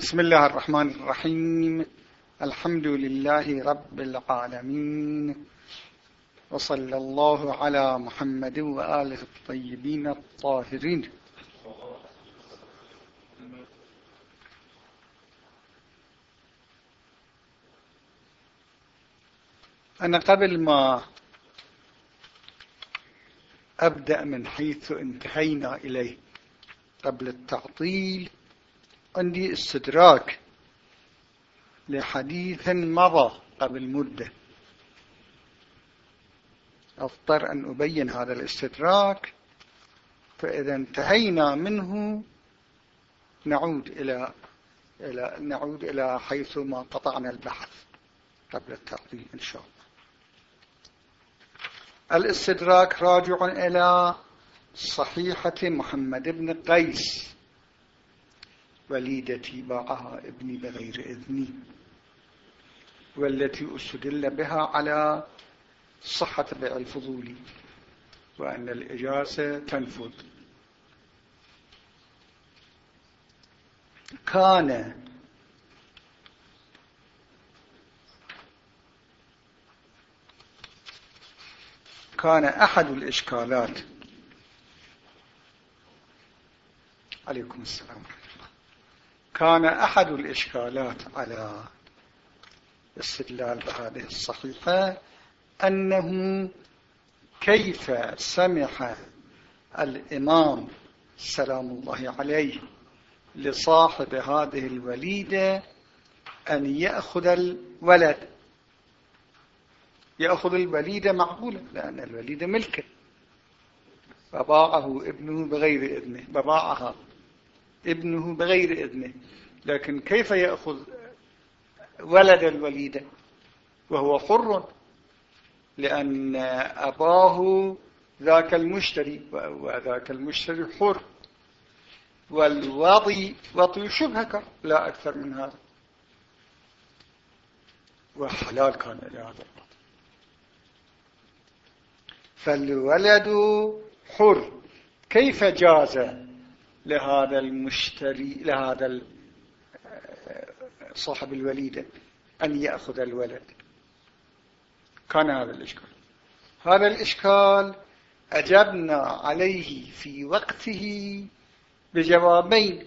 بسم الله الرحمن الرحيم. الحمد لله رب العالمين. وصلى الله على محمد وآله الطيبين الطاهرين. أنا قبل ما أبدأ من حيث انتهينا إليه قبل التعطيل عندي استدراك لحديث مضى قبل مدة. أضطر أن أبين هذا الاستدراك فإذا انتهينا منه نعود إلى إلى نعود إلى حيث ما قطعنا البحث قبل التعطيل إن شاء الله. الاستدراك راجع إلى صحيحة محمد بن قيس. وليدتي باعها ابني بغير إذني والتي استدل بها على صحة بيع الفضول وأن الإجازة تنفذ. كان كان أحد الإشكالات. عليكم السلام. كان أحد الإشكالات على استدلال بهذه الصحيحة أنه كيف سمح الإمام سلام الله عليه لصاحب هذه الوليدة أن يأخذ الولد؟ يأخذ الوليدة معقولة لأن الوليدة ملكه. فباعه ابنه بغير إذنه بباعها ابنه بغير إذنه. لكن كيف يأخذ ولد الوليدة وهو حر لأن أباه ذاك المشتري وذاك المشتري حر. والوضي وطي شبهك لا أكثر من هذا. وحلال كان هذا فالولد حر. كيف جاز لهذا المشتري لهذا صاحب الوليدة أن يأخذ الولد. كان هذا الإشكال. هذا الإشكال أجبنا عليه في وقته بجوابين.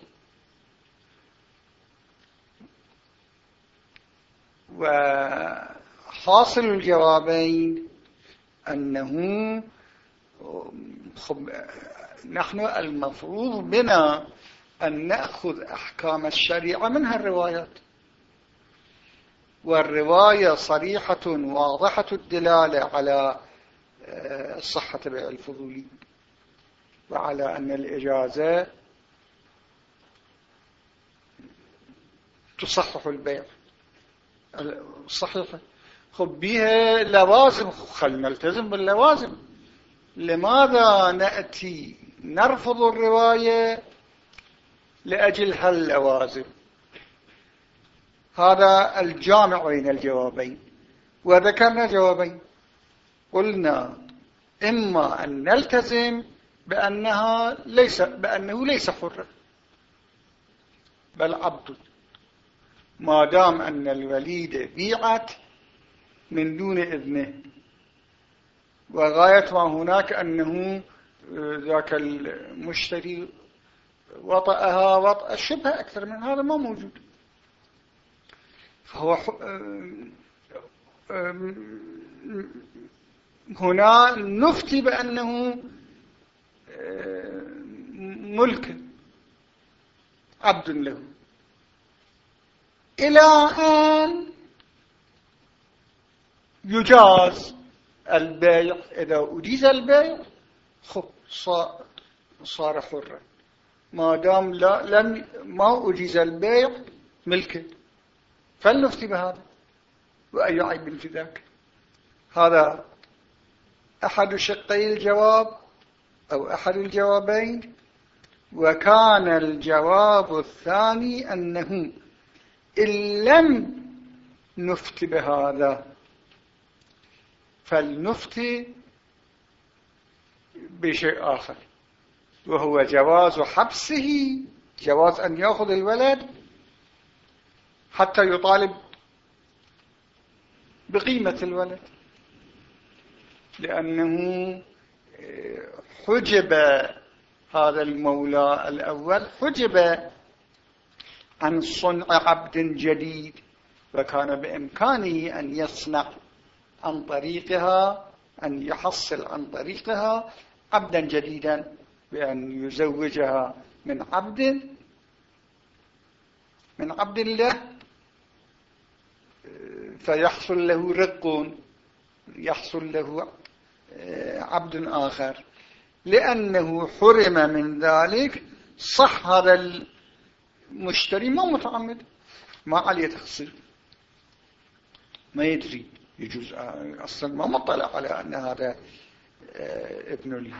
وحاصل الجوابين أنه نحن المفروض بنا أن نأخذ أحكام الشريعة منها الروايات والرواية صريحة واضحة الدلالة على آه، صحة بيع الفضولي وعلى أن الإجازة تصحح البيع. صحيحة. خب بها لوازم. خلنا نلتزم باللوازم. لماذا نأتي نرفض الرواية لأجل هاللوازم هذا الجامع بين الجوابين. وذكرنا جوابين. قلنا إما أن نلتزم بأنها ليس بأنه ليس حرا بل عبد. ما دام أن الوليدة بيعت من دون إذنه وغاية ما هناك أنه ذاك المشتري وطأها وطأ الشبه أكثر من هذا ما موجود. فهو هنا نفتي بأنه ملك عبد له. إلى أن يجاز البيع. إذا أجيز البيع خب. صار حرا. ما دام لا لم ما أجيز البيع ملكه. فلنفتي بهذا. وأي عيب في ذاك؟ هذا أحد شقي الجواب أو أحد الجوابين. وكان الجواب الثاني أنه إن لم نفت بهذا فلنفتي بشيء آخر. وهو جواز حبسه جواز أن يأخذ الولد حتى يطالب بقيمة الولد. لأنه آه، حجب هذا المولى الأول حجب عن صنع عبد جديد وكان بإمكانه أن يصنع عن طريقها أن يحصل عن طريقها عبدا جديدا بأن يزوجها من عبد من عبد الله فيحصل له رق يحصل له آه، عبد آخر. لأنه حرم من ذلك صح هذا المشتري ما متعمد ما عليه تخصيل ما يدري. يجوز أصلا. ما مطلع على أن هذا آه، ابن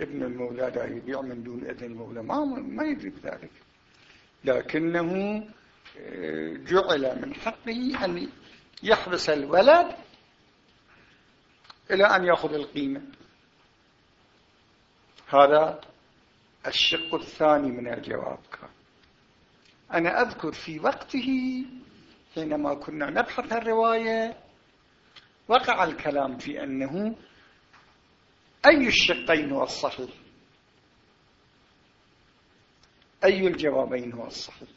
ابن المولى دا يبيع من دون إذن المولى. ما ما يدري بذلك. لكنه آه، جعل من حقه أن يحبس الولد إلى أن يأخذ القيمة. هذا الشق الثاني من الجواب. كان أنا أذكر في وقته حينما كنا نبحث الرواية وقع الكلام في أنه أي الشقين هو الصحيح؟ أي الجوابين هو الصحيح؟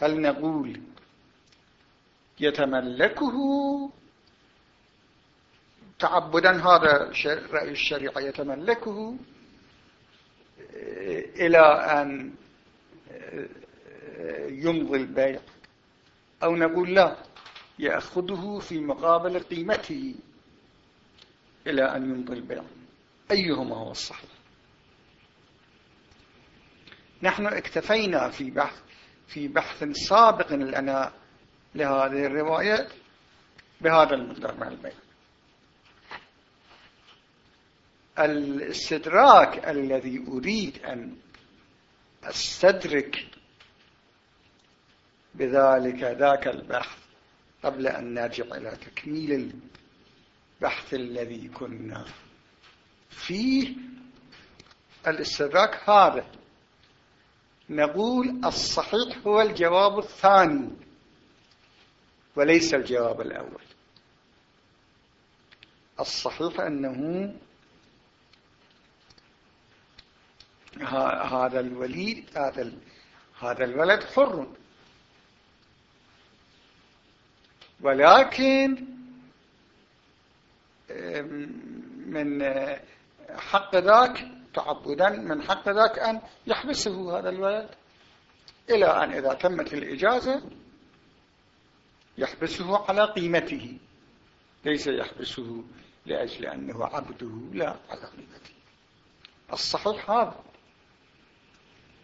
هل نقول يتملكه؟ تعبدا هذا رأي الشريعة يتملكه؟ إلى أن يمضي البيع؟ أو نقول لا؟ يأخذه في مقابل قيمته إلى أن يمضي البيع. أيهما هو الصحيح؟ نحن اكتفينا في بحث في بحث سابق لنا لهذه الرواية بهذا المقدار من البيع. الاستدراك الذي أريد أن أستدرك بذلك ذاك البحث قبل أن نرجع إلى تكميل البحث الذي كنا فيه الاستدراك هذا. نقول الصحيح هو الجواب الثاني وليس الجواب الأول. الصحيح أنه هذا الوليد هذا الولد حر. ولكن من حق ذاك تعبدا من حق ذاك أن يحبسه هذا الولد إلى أن إذا تمت الإجازة يحبسه على قيمته. ليس يحبسه لأجل أنه عبده لا على قيمته. الصحيح هذا.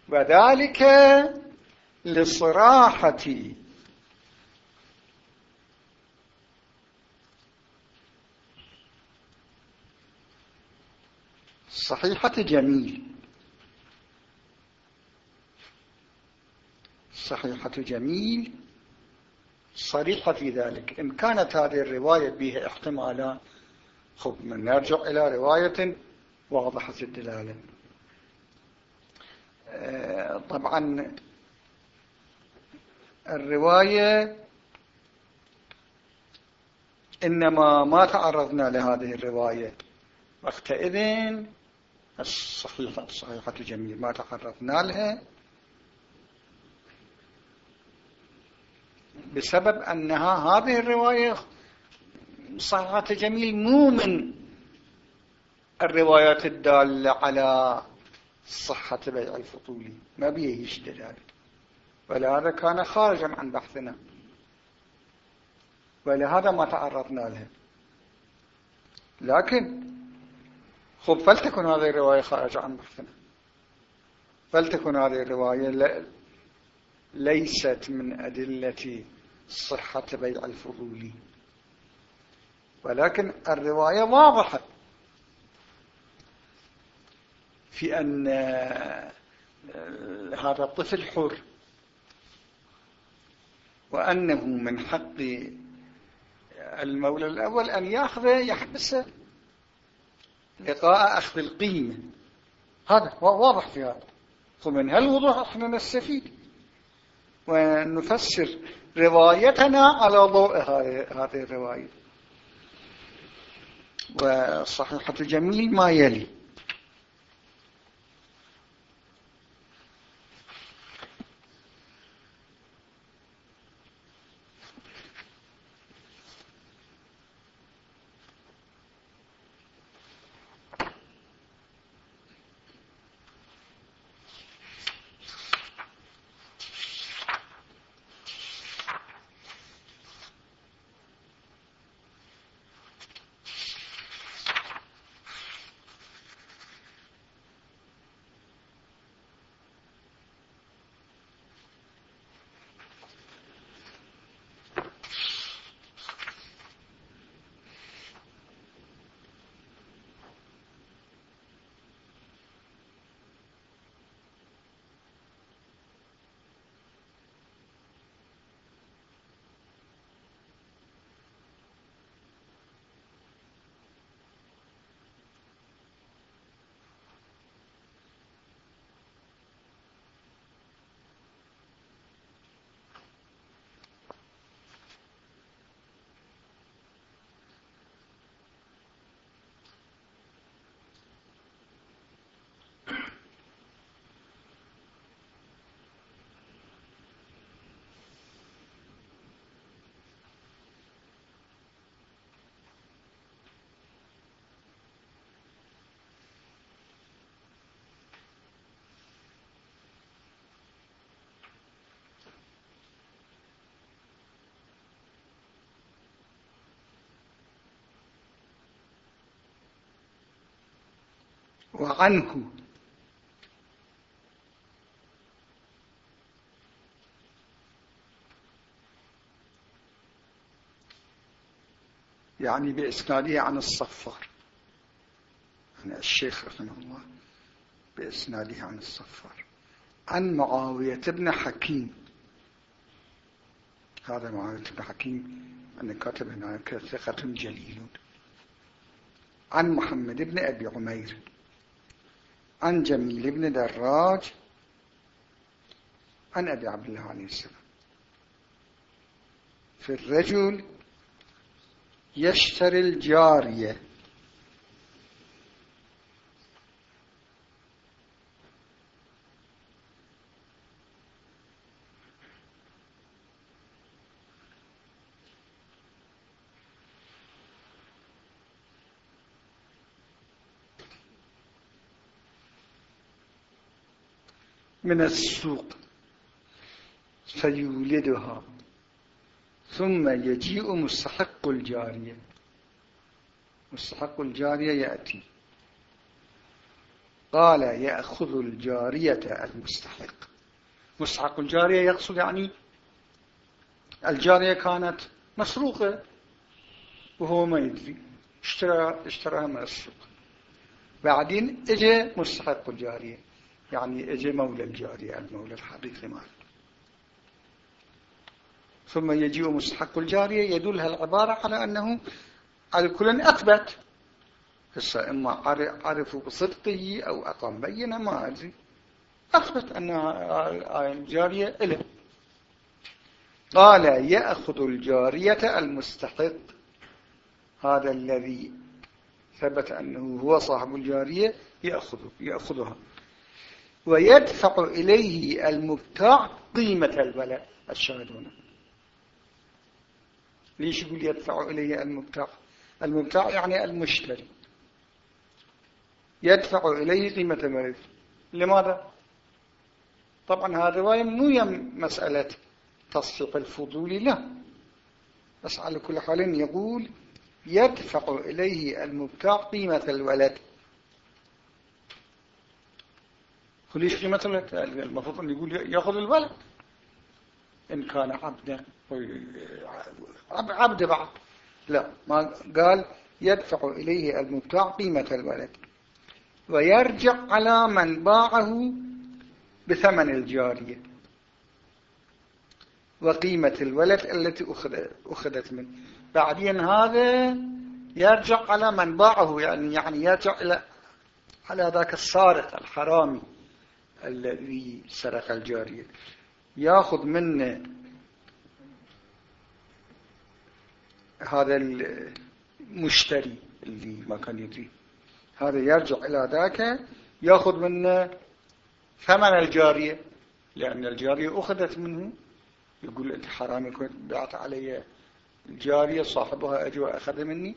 وذلك لصراحة صحيحة جميل. صحيحة جميل. صريحة في ذلك. إن كانت هذه الرواية بها احتمالات خب من نرجع إلى رواية واضحة الدلالة. آه، طبعا الرواية إنما ما تعرضنا لهذه الرواية. وقتئذ الصحيحة الصحيحة جميل ما تعرضنا لها. بسبب أنها هذه الرواية صحيحة جميل مو من الروايات الدالة على صحة بيع الفطولي ما بيه دلالة. ولهذا كان خارجا عن بحثنا. ولهذا ما تعرضنا لها. لكن خب فلتكن هذه الرواية خارجة عن بحثنا فلتكن هذه الرواية ليست من أدلة صحة بيع الفضولي ولكن الرواية واضحة. في أن هذا الطفل حر. وأنه من حق المولى الأول أن يأخذ يحبسه لقاء أخذ القيمة. هذا واضح في هذا. فمن هالوضوح إحنا نستفيد؟ ونفسر روايتنا على ضوء هذه الرواية. وصحيحة الجميل ما يلي. وعنه يعني بإسناده عن الصفار. يعني الشيخ رحمه الله بإسناده عن الصفار. عن معاوية بن حكيم. هذا معاوية بن حكيم أن كاتب هناك ثقة جليل. عن محمد بن أبي عمير. عن جميل بن دراج عن أبي عبد الله عليه السلام. في الرجل يشتري الجارية. من السوق. فيولدها ثم يجيء مستحق الجارية. مستحق الجارية يأتي. قال يأخذ الجارية المستحق. مستحق الجارية يقصد يعني الجارية كانت مسروقة وهو ما يدري. اشترى اشتراها من السوق. بعدين اجى مستحق الجارية. يعني اجى مولى الجارية المولى الحقيقي مال. ثم يجيء مستحق الجارية يدل هالعبارة على أنه على كل أثبت. هسه إما عرفوا بصدقه أو أقام بينة ما أدري. أثبت أن الجارية إله قال يأخذ الجارية المستحق. هذا الذي ثبت أنه هو صاحب الجارية يأخذ يأخذها. ويدفع إليه المبتاع قيمة البلاء الشاهدون. ليش يقول يدفع إليه المبتاع المبتاع يعني المشتري. يدفع إليه قيمة الملك لماذا؟ طبعا هذا الرواية مو مسألة تصفيق الفضول لا بس على كل حال يقول يدفع إليه المبتاع قيمة الولد. ليش قيمة المفروض أن يقول يأخذ الولد إن كان عبدا عبد بعض. لا ما قال يدفع إليه المبتاع قيمة الولد ويرجع على من باعه بثمن الجارية. وقيمة الولد التي أخذت منه. بعدين هذا يرجع على من باعه يعني يعني يرجع إلى على ذاك السارق الحرامي. الذي سرق الجارية. ياخذ منه هذا المشتري اللي ما كان يدري. هذا يرجع إلى ذاك ياخذ منه ثمن الجارية. لأن الجارية أخذت منه. يقول أنت حرامي كنت بعت علي الجارية صاحبها أجي وأخذ مني.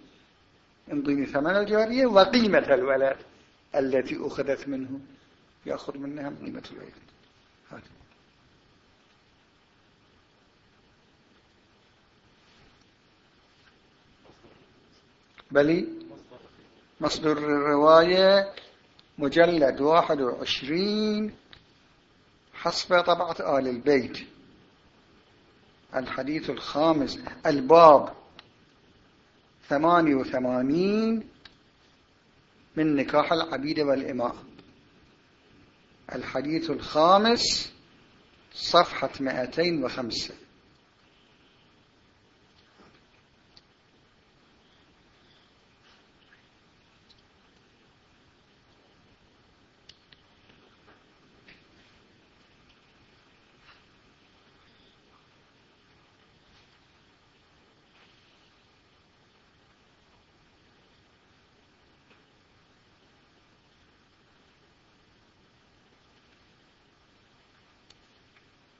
انضيني ثمن الجارية وقيمة الولد التي أخذت منه. يأخذ منها قيمة الولد هذا. بلي مصدر الرواية مجلد واحد وعشرين حسب طبعة آل البيت. الحديث الخامس الباب ثماني وثمانين من نكاح العبيد والإماء. الحديث الخامس صفحة 205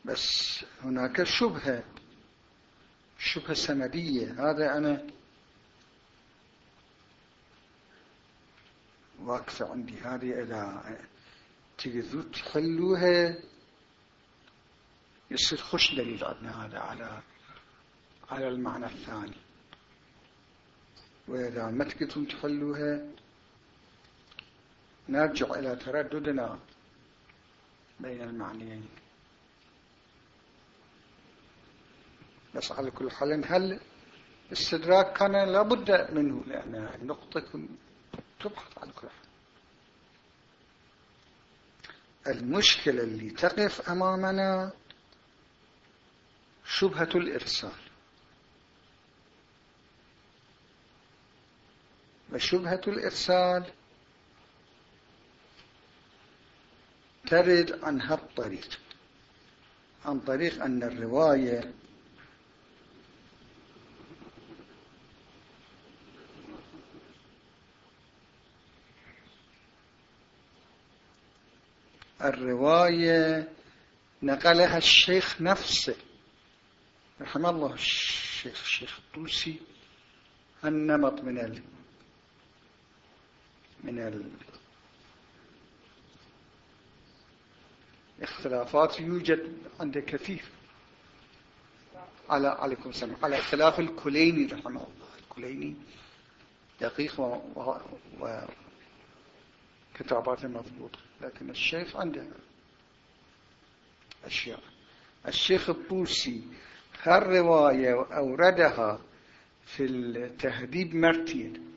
بس هناك شبهة شبهة سندية. هذا أنا واقفة عندي. هذه إذا تقدروا تحلوها يصير خش دليل عندنا هذا على على المعنى الثاني. وإذا ما تقدروا تحلوها نرجع إلى ترددنا بين المعنيين. بس على كل حال هل استدراك كان لابد منه؟ لأن النقطة تبحث على كل حال. المشكلة اللي تقف أمامنا شبهة الإرسال. وشبهة الإرسال ترد عن هالطريق عن طريق أن الرواية الرواية نقلها الشيخ نفسه. رحم الله الشيخ الشيخ الطوسي النمط من ال من ال اختلافات يوجد عند كثير. على عليكم السلام. على اختلاف الكليني رحمه الله. الكليني دقيق و, و... و... كتاباته مضبوطه لكن الشيخ عنده أشياء. الشيخ الطوسي هالرواية أوردها في التهذيب مرتين.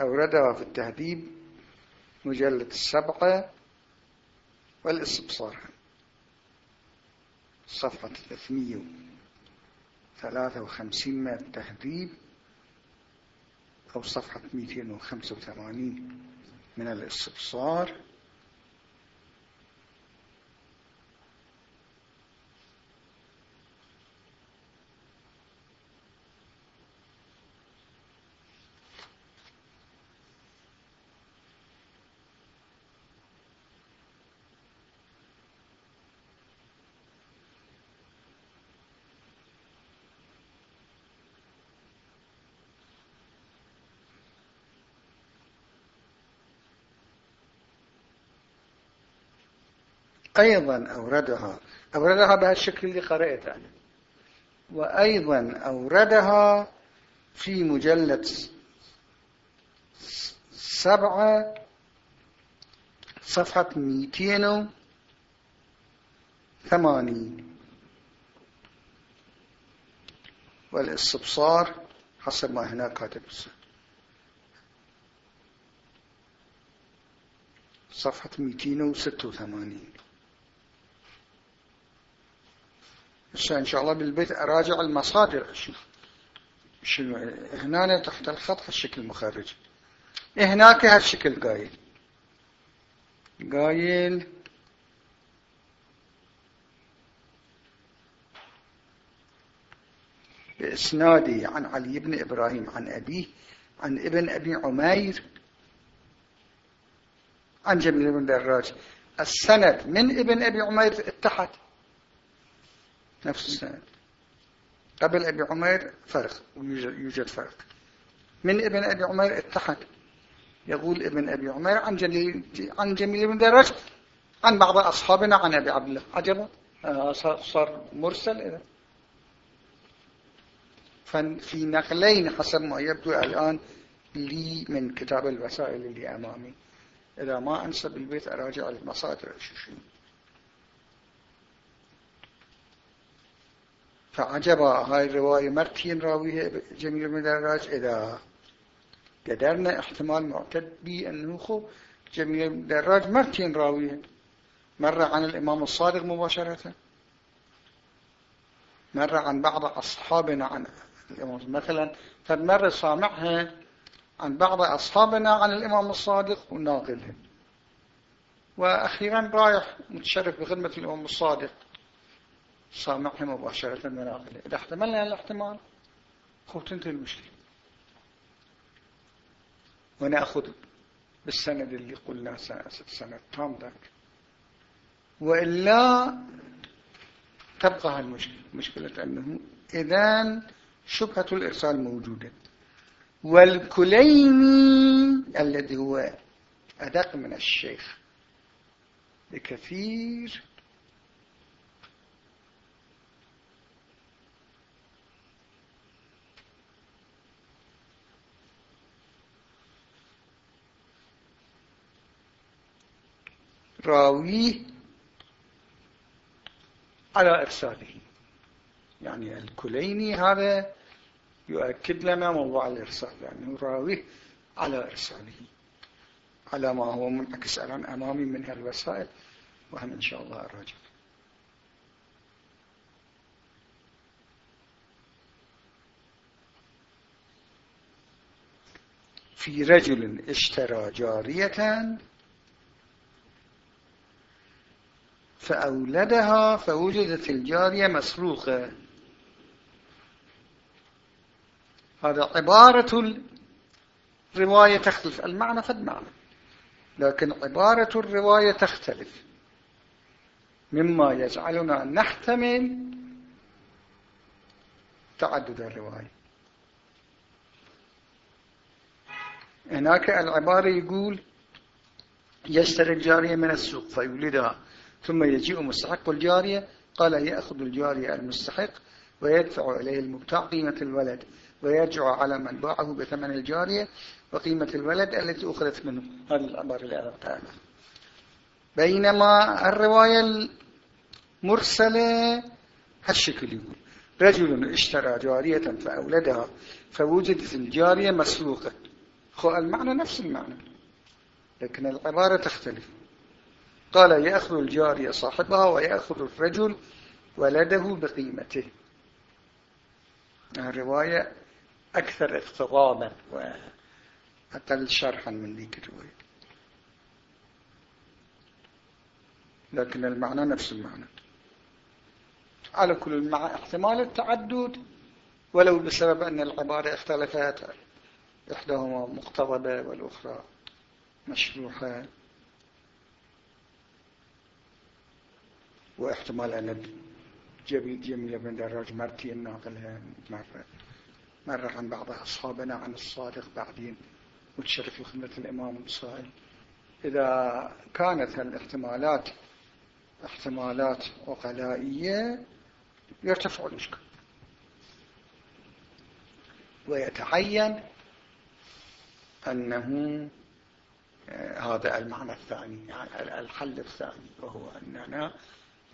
أوردها في التهذيب مجلد السبعة والاستبصار صفحة 353 من التهذيب. أو صفحة 285 من الاستبصار أيضا أوردها. أوردها بهالشكل اللي قرأته أنا. وأيضا أوردها في مجلد سبعة صفحة ميتين ثمانين والإستبصار حسب ما هنا كاتب صفحة 286 هسه إن شاء الله بالبيت أراجع المصادر. شنو؟ هنا تحت الخط هالشكل مخرج. هناك هالشكل قايل. قايل. بإسنادي عن علي بن إبراهيم عن أبيه عن ابن أبي عمير عن جميل بن دراج. السند من ابن أبي عمير اتحد. نفس السند قبل أبي عمير فرق يوجد فرق. من ابن أبي عمير اتحد. يقول ابن أبي عمير عن جميل, عن جميل بن دراج عن بعض أصحابنا عن أبي عبد الله. عجبا؟ آه، صار مرسل إذا ففي نقلين حسب ما يبدو الآن لي من كتاب الوسائل اللي أمامي إذا ما أنسى بالبيت أراجع المصادر. شو؟ فعجب هاي الرواية مرتين راويها جميل من إذا قدرنا احتمال معتد بي أنه خو جميل من مرتين راويها مرة عن الإمام الصادق مباشرة مرة عن بعض أصحابنا عن مثلا فمرة سامعها عن بعض أصحابنا عن الإمام الصادق وناقلها وأخيرا رايح متشرف بخدمة الإمام الصادق. سامعها مباشرة وناقلها إذا احتملنا الاحتمال خوت انت المشكلة ونأخذ بالسند اللي قلنا سنة تام ذاك. وإلا تبقى هالمشكلة. مشكلة أنه إذن شبهة الإرسال موجودة. والكليني الذي هو أدق من الشيخ. بكثير راويه على إرساله. يعني الكليني هذا يؤكد لنا موضوع الإرسال يعني راويه على إرساله على ما هو منعكس الآن أمامي من هالوسائل وهم إن شاء الله الراجع في رجل اشترى جارية فأولدها فوجدت الجارية مسروقة. هذا عبارة الرواية تختلف. المعنى قد معنى لكن عبارة الرواية تختلف. مما يجعلنا نحتمل تعدد الرواية. هناك العبارة يقول يشتري الجارية من السوق فيولدها. ثم يجيء مستحق الجارية قال يأخذ الجارية المستحق ويدفع إليه المبتاع قيمة الولد ويرجع على من باعه بثمن الجارية وقيمة الولد التي أخذت منه. هذه العبارة اللي بينما الرواية المرسلة هالشكل يقول رجل اشترى جارية فأولدها فوجدت الجارية مسلوقة خو المعنى نفس المعنى لكن العبارة تختلف. قال يأخذ الجارية صاحبها ويأخذ الرجل ولده بقيمته. الرواية أكثر اقتضابا وأقل شرحا من ذيك الرواية. لكن المعنى نفس المعنى. على كل مع احتمال التعدد ولو بسبب أن العبارة اختلفت إحداهما مقتضبة والأخرى مشروحة. واحتمال أن جميل بن دراج مرتين ناقلها مرة مرة عن بعض أصحابنا عن الصادق بعدين وتشرف خدمة الإمام الصائل إذا كانت الاحتمالات احتمالات عقلائية يرتفع الإشكال ويتعين أنه آه، هذا المعنى الثاني يعني الحل الثاني وهو أننا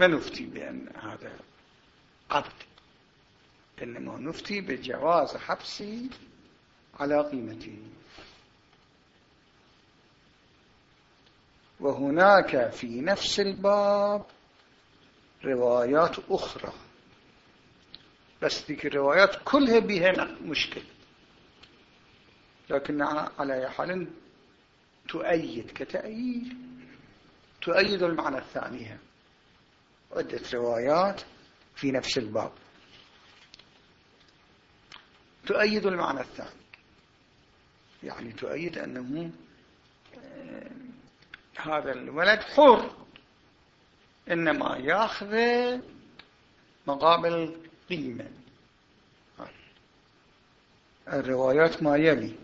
ما نفتي بأن هذا عبد إنما نفتي بجواز حبسه على قيمته. وهناك في نفس الباب روايات أخرى بس ذيك الروايات كلها بها مشكلة لكن على حال تؤيد كتأييد تؤيد المعنى الثاني عدة روايات في نفس الباب. تؤيد المعنى الثاني. يعني تؤيد أنه آه، هذا الولد حر. إنما يأخذ مقابل قيمة. الروايات ما يلي.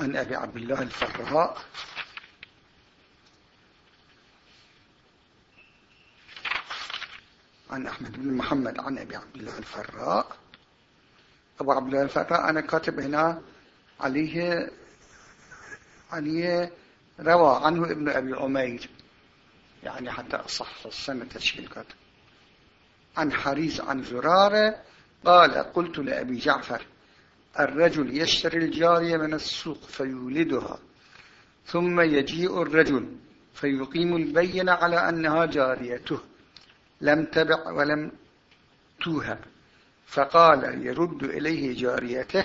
عن أبي عبد الله الفراء عن أحمد بن محمد عن أبي عبد الله الفراء أبو عبد الله الفراء أنا كاتب هنا عليه عليه روى عنه ابن أبي عمير. يعني حتى أصح السنة تشكيل كاتب. عن حريز عن زرارة قال قلت لأبي جعفر الرجل يشتري الجارية من السوق فيولدها ثم يجيء الرجل فيقيم البين على أنها جاريته. لم تبع ولم توهب فقال يرد إليه جاريته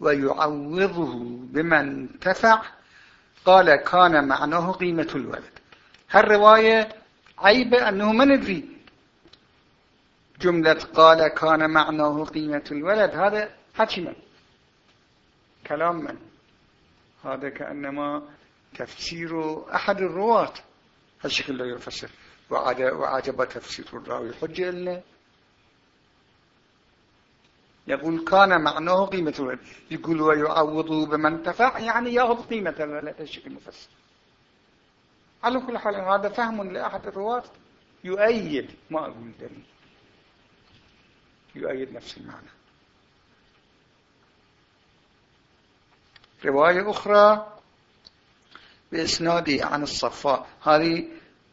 ويعوضه بمن تفع. قال كان معناه قيمة الولد. هالرواية عيب أنه ما ندري؟ جملة قال كان معناه قيمة الولد. هذا من؟ كلام من؟ هذا كأنما تفسير أحد الرواة. هالشكل لا يفسر. وعجب تفسير الراوي. حجة لنا يقول كان معناه قيمة الولد يقول ويعوضه بمن تفع. يعني يأخذ قيمة الولد الشكل المفسر على كل حال هذا فهم لأحد الرواة. يؤيد ما أقول دليل. يؤيد نفس المعنى. رواية أخرى بإسنادي عن الصفاء. هذه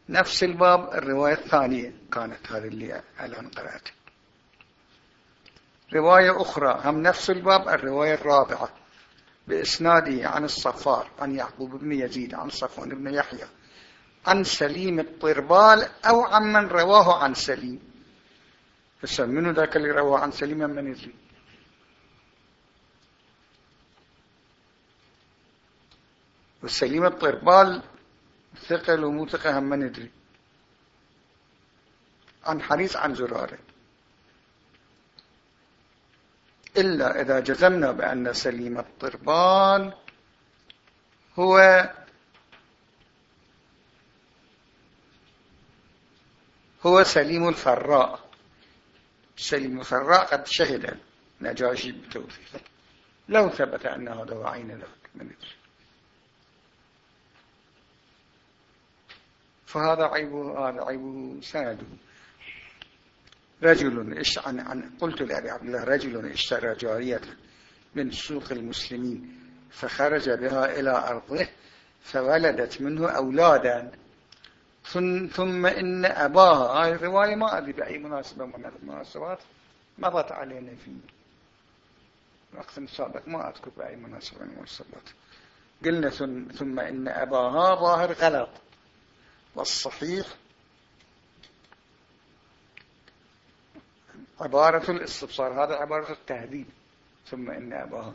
نفس الباب الرواية الثانية كانت هذه اللي الآن قرأت. رواية أخرى هم نفس الباب الرواية الرابعة بإسناده عن الصفار عن يعقوب بن يزيد عن صفوان بن يحيى عن سليم الطربال أو عن من رواه عن سليم. فسمنوا ذاك اللي رواه عن سليم من يزيد؟ والسليم الطربال ثقل ومو ثقة هم ما ندري عن حديث عن زراره. إلا إذا جزمنا بأن سليم الطربال هو هو سليم الفراء. سليم الفراء قد شهد نجاشي بتوثيقه لو ثبت أن هذا وعين ذلك من ندري فهذا عيبه هذا عيبه سنده رجل عن عن قلت لأبي عبد الله رجل اشترى جارية من سوق المسلمين فخرج بها إلى أرضه فولدت منه أولادا. ثم إن أباها هاي الرواية ما أدري بأي مناسبة من المناسبات مضت علينا في وقت سابق ما أذكر بأي مناسبة من المناسبات. قلنا ثم إن أباها ظاهر غلط. والصحيح عبارة الاستبصار هذا عبارة التهذيب ثم إن أباها.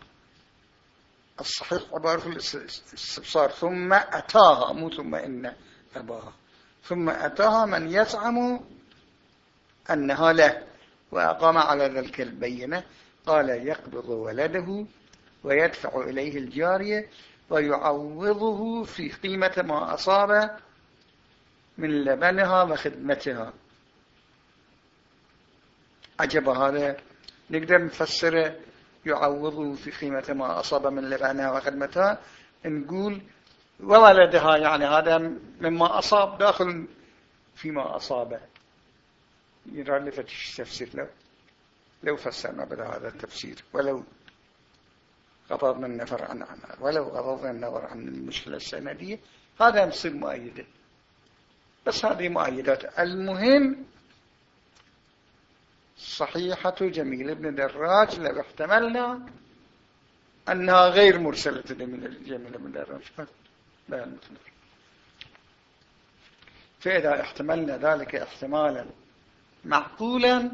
الصحيح عبارة الاستبصار ثم أتاها مو ثم إن أباها. ثم أتاها من يزعم أنها له وأقام على ذلك البينة قال يقبض ولده ويدفع إليه الجارية ويعوضه في قيمة ما أصاب من لبنها وخدمتها. عجب هذا. نقدر نفسره يعوضه في قيمة ما أصاب من لبنها وخدمتها. نقول وولدها يعني هذا مما أصاب داخل فيما أصاب. يرى لي فتش تفسير لو لو فسرنا بهذا التفسير. ولو غضبنا النفر عن عنها ولو غضبنا النظر عن المشكلة السندية هذا يصير مؤيده بس هذه مؤيدات. المهم صحيحة جميل. بن دراج لو احتملنا أنها غير مرسلة من الرفقة بيان مثمر فإذا احتملنا ذلك احتمالا معقولا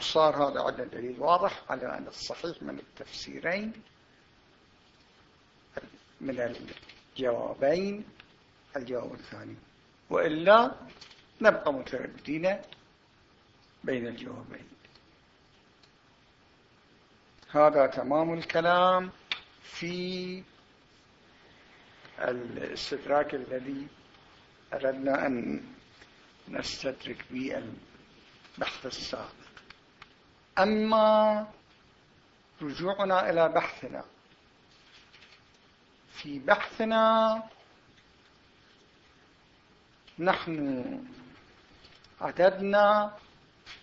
صار هذا عندنا دليل واضح على أن الصحيح من التفسيرين من الجوابين. الجواب الثاني. وإلا نبقى مترددين بين الجوابين هذا تمام الكلام في الاستدراك الذي أردنا أن نستدرك به البحث السابق. أما رجوعنا إلى بحثنا في بحثنا نحن عددنا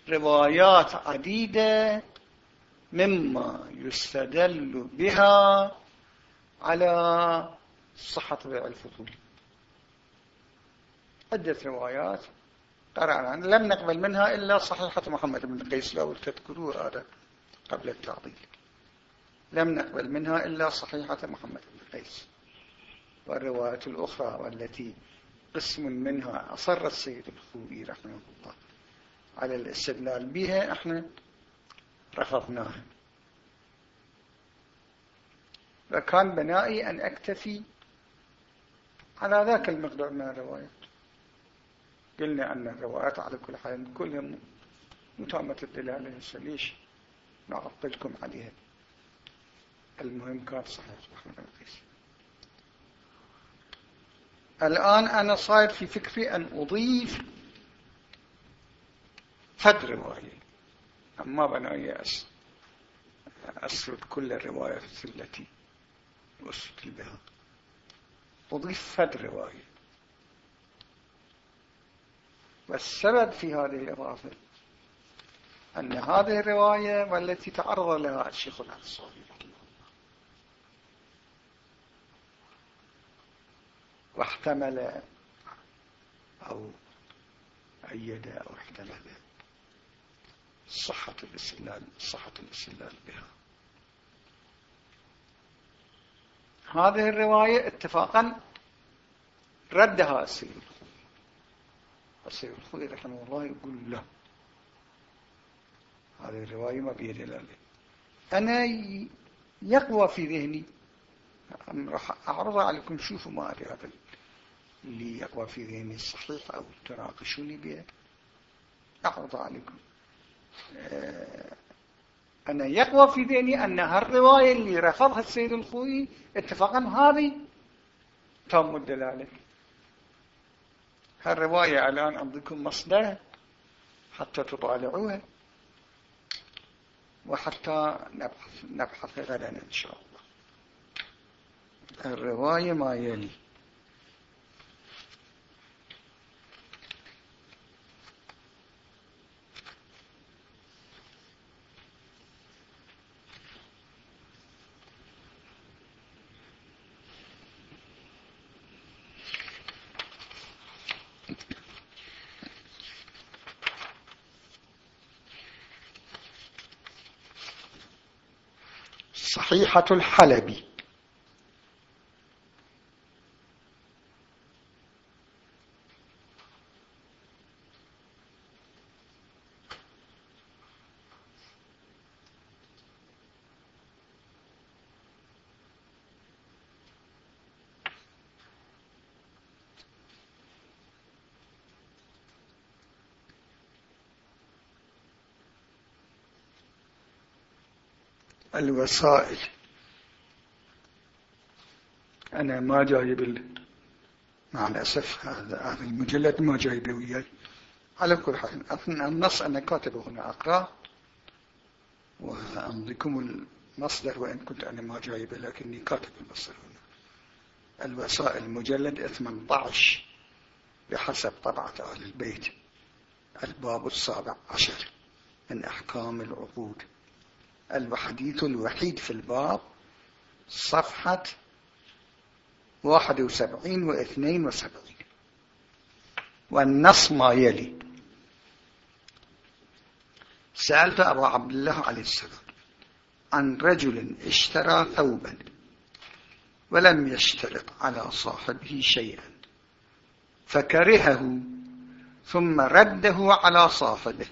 روايات عديدة مما يستدل بها على صحة بيع الفضول. عدة روايات قرأنا. لم نقبل منها إلا صحيحة محمد بن قيس. لو تذكروا هذا قبل التعطيل. لم نقبل منها إلا صحيحة محمد بن قيس. والروايات الأخرى والتي قسم منها أصر السيد الخوئي رحمه الله على الاستدلال بها إحنا رفضناها. فكان بنائي أن أكتفي على ذاك المقدار من الروايات. قلنا أن الروايات على كل حال كلها متامة الدلالة ليش؟ نعطلكم عليها. المهم كان صحيح. محمد القيس الآن أنا صاير في فكري أن أضيف فد رواية. أما بناي أسرد كل الروايات التي أسرد بها. أضيف فد رواية. والسبب في هذه الإضافة أن هذه الرواية والتي تعرض لها الشيخ الأنصاري واحتمل أو أيد أو احتمل صحة الاستدلال صحة الاستدلال بها. هذه الرواية اتفاقا ردها السيد السيد الخوي رحمه الله يقول لا. هذه الرواية ما بيد دلالة أنا يقوى في ذهني. راح أعرض عليكم شوفوا ما أدري هذا. اللي يقوى في ذهني الصحيح أو تناقشوني به. أعرض عليكم آه، أنا يقوى في ذهني أن هالرواية اللي رفضها السيد الخوي اتفاقا هذه تم الدلالة. هالرواية الآن أعطيكم مصدر حتى تطالعوها وحتى نبحث, نبحث غدا إن شاء الله. الرواية ما يلي. صحيحة الحلبي. الوسائل. أنا ما جايب مع الأسف هذا المجلد ما جايبه وياي. على كل حال النص أنا كاتبه هنا أقرأ وأمضيكم المصدر وإن كنت أنا ما جايبه لكني كاتب المصدر هنا. الوسائل المجلد 18 بحسب طبعة أهل البيت الباب السابع عشر من أحكام العقود. الحديث الوحيد في الباب صفحة واحد وسبعين واثنين وسبعين. والنص ما يلي. سألت أبو عبد الله عليه السلام عن رجل اشترى ثوبا ولم يشترط على صاحبه شيئا فكرهه ثم رده على صاحبه.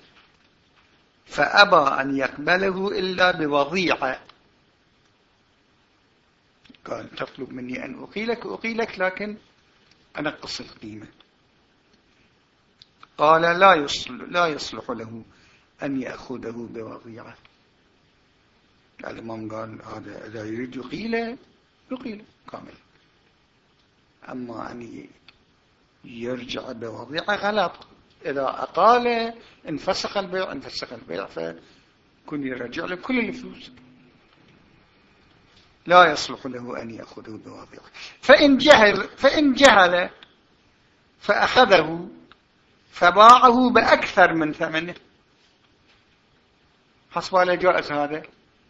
فأبى أن يقبله إلا بوضيعة قال تطلب مني أن أقيلك؟ أقيلك لكن أنقص القيمة. قال لا يصلح, لا يصلح له أن يأخذه بوضيعة الإمام قال هذا إذا يريد يقيله يقيله كامل. أما أن يرجع بوضيعة غلط. إذا أقال انفسخ البيع انفسخ البيع فكن يرجع له كل الفلوس. لا يصلح له أن يأخذه بوضيعة فإن جهل, فإن جهل فأخذه فباعه بأكثر من ثمنه. حسب على جائز هذا.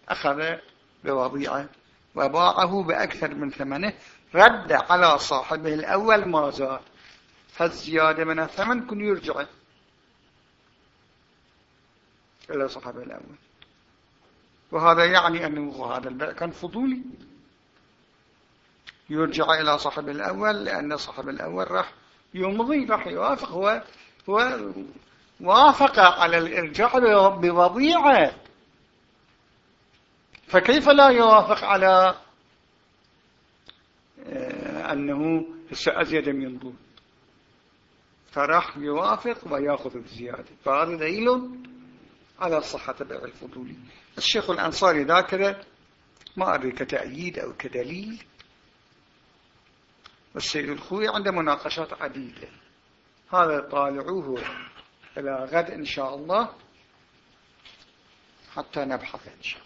أخذ بوضيعة وباعه بأكثر من ثمنه. رد على صاحبه الأول ما زاد. فالزيادة من الثمن كن يرجع. إلى صاحبه الأول. وهذا يعني أنه هذا البيع كان فضولي. يرجع إلى صاحب الأول لأن صاحب الأول راح يمضي راح يوافق هو هو وافق على الإرجاع بوضيعة. فكيف لا يوافق على آه، أنه أزيد من ضوء فراح يوافق ويأخذ الزيادة فهذا دليل على صحة بيع الفضولي. الشيخ الأنصاري ذاكرة ما أدري كتأييد أو كدليل. والسيد الخوي عنده مناقشات عديدة. هذا طالعوه إلى غد إن شاء الله. حتى نبحث إن شاء الله.